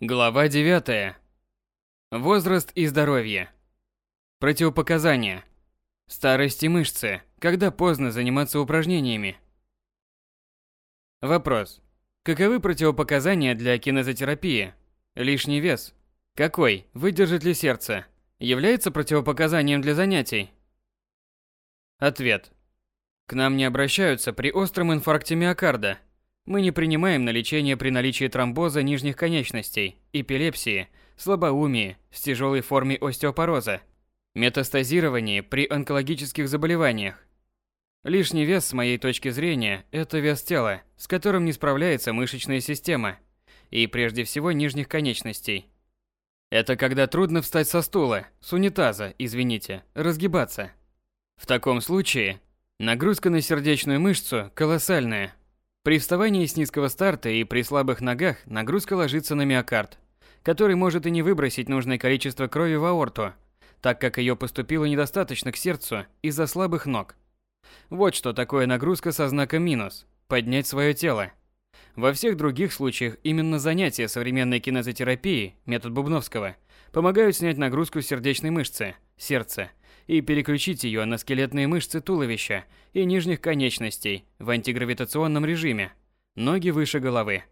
Глава 9. Возраст и здоровье. Противопоказания. Старость и мышцы. Когда поздно заниматься упражнениями. Вопрос. Каковы противопоказания для кинезотерапии? Лишний вес. Какой? Выдержит ли сердце? Является противопоказанием для занятий? Ответ. К нам не обращаются при остром инфаркте миокарда – мы не принимаем на лечение при наличии тромбоза нижних конечностей, эпилепсии, слабоумии с тяжелой формой остеопороза, метастазировании при онкологических заболеваниях. Лишний вес, с моей точки зрения, это вес тела, с которым не справляется мышечная система, и прежде всего нижних конечностей. Это когда трудно встать со стула, с унитаза, извините, разгибаться. В таком случае нагрузка на сердечную мышцу колоссальная, при вставании с низкого старта и при слабых ногах нагрузка ложится на миокард, который может и не выбросить нужное количество крови в аорту, так как ее поступило недостаточно к сердцу из-за слабых ног. Вот что такое нагрузка со знаком минус – поднять свое тело. Во всех других случаях именно занятия современной кинезотерапии, метод Бубновского, помогают снять нагрузку сердечной мышцы, сердца, и переключить ее на скелетные мышцы туловища и нижних конечностей в антигравитационном режиме, ноги выше головы,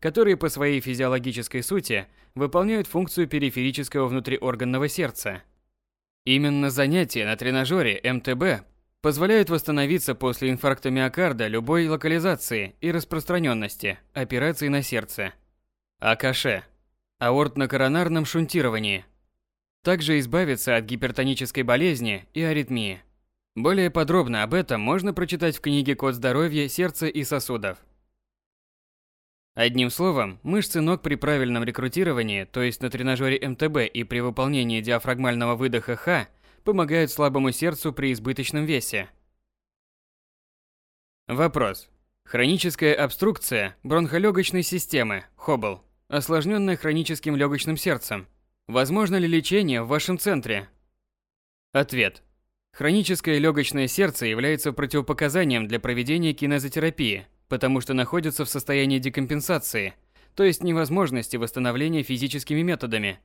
которые по своей физиологической сути выполняют функцию периферического внутриорганного сердца. Именно занятия на тренажере МТБ позволяют восстановиться после инфаркта миокарда любой локализации и распространенности операции на сердце. АКШ – аортно-коронарном шунтировании – также избавиться от гипертонической болезни и аритмии. Более подробно об этом можно прочитать в книге «Код здоровья сердца и сосудов». Одним словом, мышцы ног при правильном рекрутировании, то есть на тренажере МТБ и при выполнении диафрагмального выдоха Х, помогают слабому сердцу при избыточном весе. Вопрос. Хроническая обструкция бронхолегочной системы, ХОБЛ, осложненная хроническим легочным сердцем, Возможно ли лечение в вашем центре? Ответ. Хроническое легочное сердце является противопоказанием для проведения кинезотерапии, потому что находится в состоянии декомпенсации, то есть невозможности восстановления физическими методами.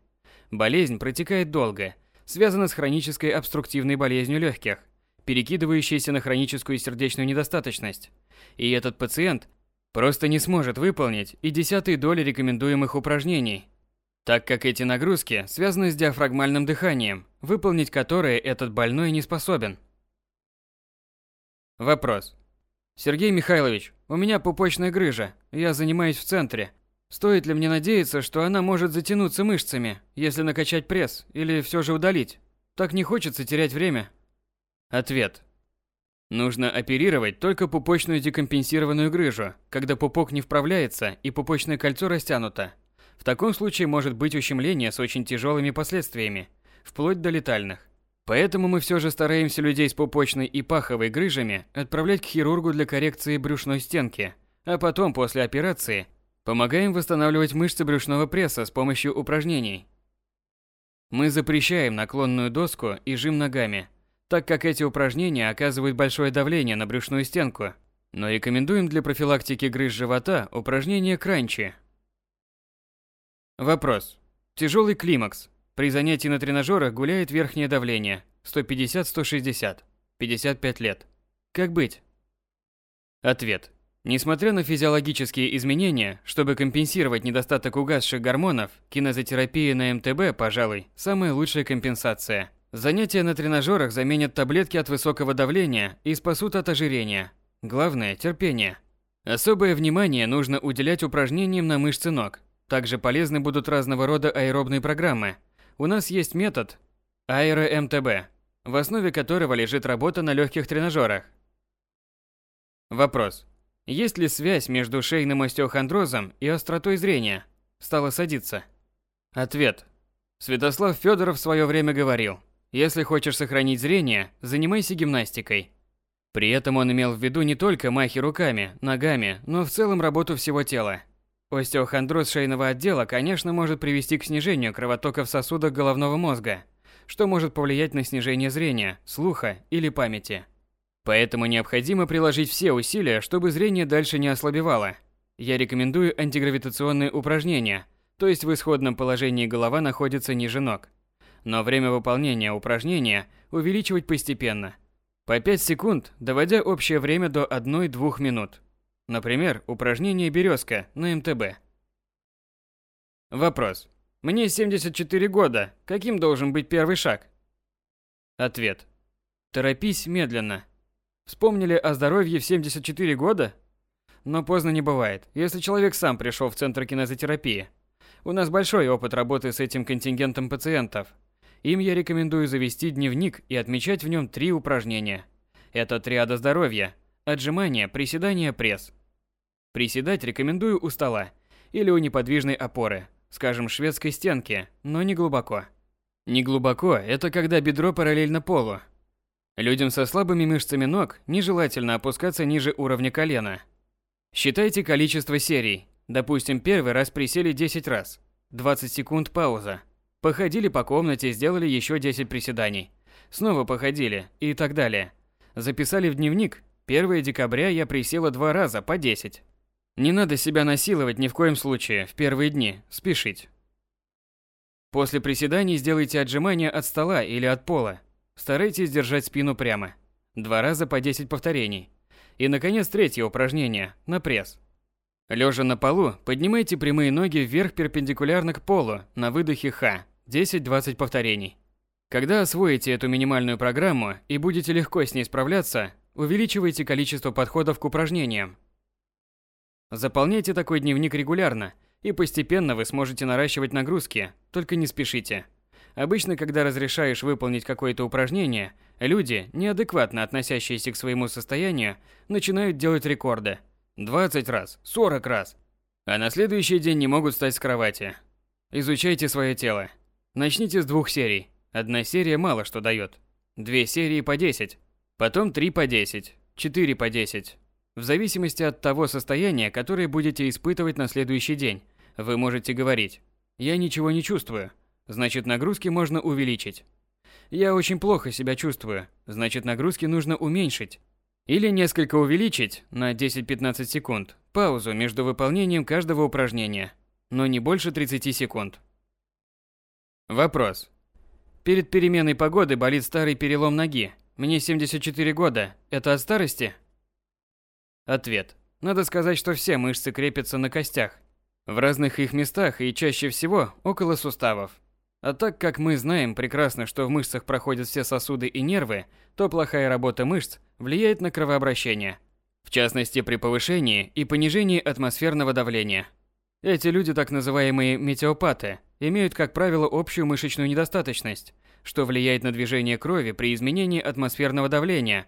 Болезнь протекает долго, связана с хронической обструктивной болезнью легких, перекидывающейся на хроническую сердечную недостаточность. И этот пациент просто не сможет выполнить и десятой доли рекомендуемых упражнений – так как эти нагрузки связаны с диафрагмальным дыханием, выполнить которое этот больной не способен. Вопрос. Сергей Михайлович, у меня пупочная грыжа, я занимаюсь в центре. Стоит ли мне надеяться, что она может затянуться мышцами, если накачать пресс, или все же удалить? Так не хочется терять время. Ответ. Нужно оперировать только пупочную декомпенсированную грыжу, когда пупок не вправляется и пупочное кольцо растянуто. В таком случае может быть ущемление с очень тяжелыми последствиями, вплоть до летальных. Поэтому мы все же стараемся людей с пупочной и паховой грыжами отправлять к хирургу для коррекции брюшной стенки, а потом после операции помогаем восстанавливать мышцы брюшного пресса с помощью упражнений. Мы запрещаем наклонную доску и жим ногами, так как эти упражнения оказывают большое давление на брюшную стенку, но рекомендуем для профилактики грыж живота упражнения кранчи – Вопрос. Тяжелый климакс. При занятии на тренажерах гуляет верхнее давление 150-160. 55 лет. Как быть? Ответ. Несмотря на физиологические изменения, чтобы компенсировать недостаток угасших гормонов, кинезотерапия на МТБ, пожалуй, самая лучшая компенсация. Занятия на тренажерах заменят таблетки от высокого давления и спасут от ожирения. Главное – терпение. Особое внимание нужно уделять упражнениям на мышцы ног, также полезны будут разного рода аэробные программы. У нас есть метод аэро-МТБ, в основе которого лежит работа на легких тренажерах. Вопрос. Есть ли связь между шейным остеохондрозом и остротой зрения? Стало садиться. Ответ. Святослав Федоров в свое время говорил, если хочешь сохранить зрение, занимайся гимнастикой. При этом он имел в виду не только махи руками, ногами, но в целом работу всего тела. Остеохондроз шейного отдела, конечно, может привести к снижению кровотока в сосудах головного мозга, что может повлиять на снижение зрения, слуха или памяти. Поэтому необходимо приложить все усилия, чтобы зрение дальше не ослабевало. Я рекомендую антигравитационные упражнения, то есть в исходном положении голова находится ниже ног. Но время выполнения упражнения увеличивать постепенно. По 5 секунд, доводя общее время до 1-2 минут. Например, упражнение «Березка» на МТБ. Вопрос. Мне 74 года. Каким должен быть первый шаг? Ответ. Торопись медленно. Вспомнили о здоровье в 74 года? Но поздно не бывает, если человек сам пришел в центр кинезотерапии. У нас большой опыт работы с этим контингентом пациентов. Им я рекомендую завести дневник и отмечать в нем три упражнения. Это триада здоровья, отжимания, приседания, пресс. Приседать рекомендую у стола или у неподвижной опоры, скажем, шведской стенки, но не глубоко. Не глубоко – это когда бедро параллельно полу. Людям со слабыми мышцами ног нежелательно опускаться ниже уровня колена – Считайте количество серий. Допустим, первый раз присели 10 раз. 20 секунд пауза. Походили по комнате, сделали еще 10 приседаний. Снова походили и так далее. Записали в дневник. 1 декабря я присела два раза по 10. Не надо себя насиловать ни в коем случае в первые дни, спешить. После приседаний сделайте отжимания от стола или от пола. Старайтесь держать спину прямо. Два раза по 10 повторений. И, наконец, третье упражнение – на пресс. Лежа на полу, поднимайте прямые ноги вверх перпендикулярно к полу на выдохе Х, 10-20 повторений. Когда освоите эту минимальную программу и будете легко с ней справляться, увеличивайте количество подходов к упражнениям. Заполняйте такой дневник регулярно, и постепенно вы сможете наращивать нагрузки, только не спешите. Обычно, когда разрешаешь выполнить какое-то упражнение, люди, неадекватно относящиеся к своему состоянию, начинают делать рекорды. 20 раз, 40 раз. А на следующий день не могут встать с кровати. Изучайте свое тело. Начните с двух серий. Одна серия мало что дает. Две серии по 10. Потом три по 10. Четыре по 10. В зависимости от того состояния, которое будете испытывать на следующий день, вы можете говорить «Я ничего не чувствую», значит нагрузки можно увеличить. Я очень плохо себя чувствую, значит нагрузки нужно уменьшить. Или несколько увеличить на 10-15 секунд паузу между выполнением каждого упражнения, но не больше 30 секунд. Вопрос. Перед переменой погоды болит старый перелом ноги. Мне 74 года. Это от старости? Ответ. Надо сказать, что все мышцы крепятся на костях. В разных их местах и чаще всего около суставов. А так как мы знаем прекрасно, что в мышцах проходят все сосуды и нервы, то плохая работа мышц влияет на кровообращение. В частности, при повышении и понижении атмосферного давления. Эти люди, так называемые метеопаты, имеют, как правило, общую мышечную недостаточность, что влияет на движение крови при изменении атмосферного давления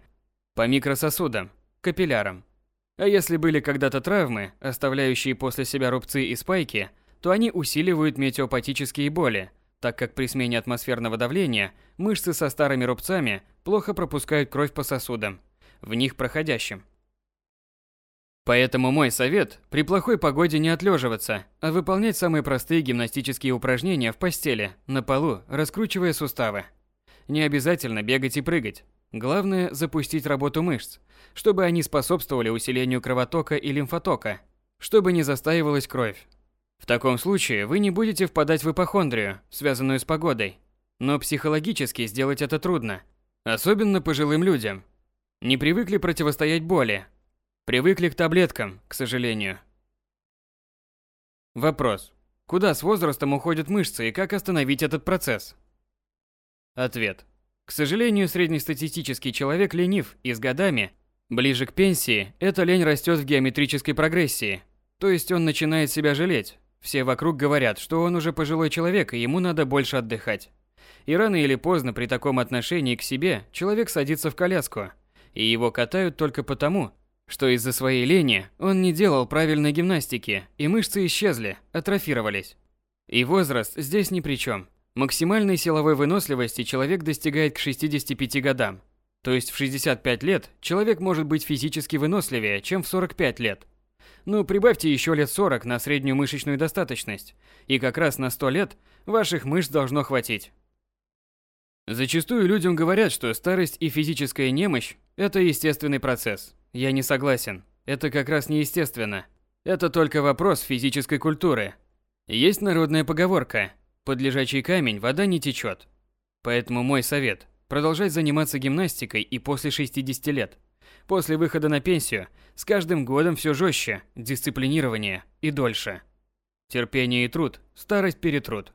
по микрососудам, капиллярам. А если были когда-то травмы, оставляющие после себя рубцы и спайки, то они усиливают метеопатические боли, так как при смене атмосферного давления мышцы со старыми рубцами плохо пропускают кровь по сосудам, в них проходящим. Поэтому мой совет – при плохой погоде не отлеживаться, а выполнять самые простые гимнастические упражнения в постели, на полу, раскручивая суставы. Не обязательно бегать и прыгать. Главное – запустить работу мышц, чтобы они способствовали усилению кровотока и лимфотока, чтобы не застаивалась кровь, в таком случае вы не будете впадать в ипохондрию, связанную с погодой. Но психологически сделать это трудно, особенно пожилым людям. Не привыкли противостоять боли. Привыкли к таблеткам, к сожалению. Вопрос. Куда с возрастом уходят мышцы и как остановить этот процесс? Ответ. К сожалению, среднестатистический человек ленив, и с годами, ближе к пенсии, эта лень растет в геометрической прогрессии. То есть он начинает себя жалеть, все вокруг говорят, что он уже пожилой человек и ему надо больше отдыхать. И рано или поздно при таком отношении к себе человек садится в коляску, и его катают только потому, что из-за своей лени он не делал правильной гимнастики, и мышцы исчезли, атрофировались. И возраст здесь ни при чем. Максимальной силовой выносливости человек достигает к 65 годам. То есть в 65 лет человек может быть физически выносливее, чем в 45 лет. Ну, прибавьте еще лет 40 на среднюю мышечную достаточность, и как раз на 100 лет ваших мышц должно хватить. Зачастую людям говорят, что старость и физическая немощь – это естественный процесс. Я не согласен. Это как раз не естественно. Это только вопрос физической культуры. Есть народная поговорка «под лежачий камень вода не течет». Поэтому мой совет – продолжать заниматься гимнастикой и после 60 лет. После выхода на пенсию с каждым годом все жестче, дисциплинирование и дольше. Терпение и труд, старость перетрут.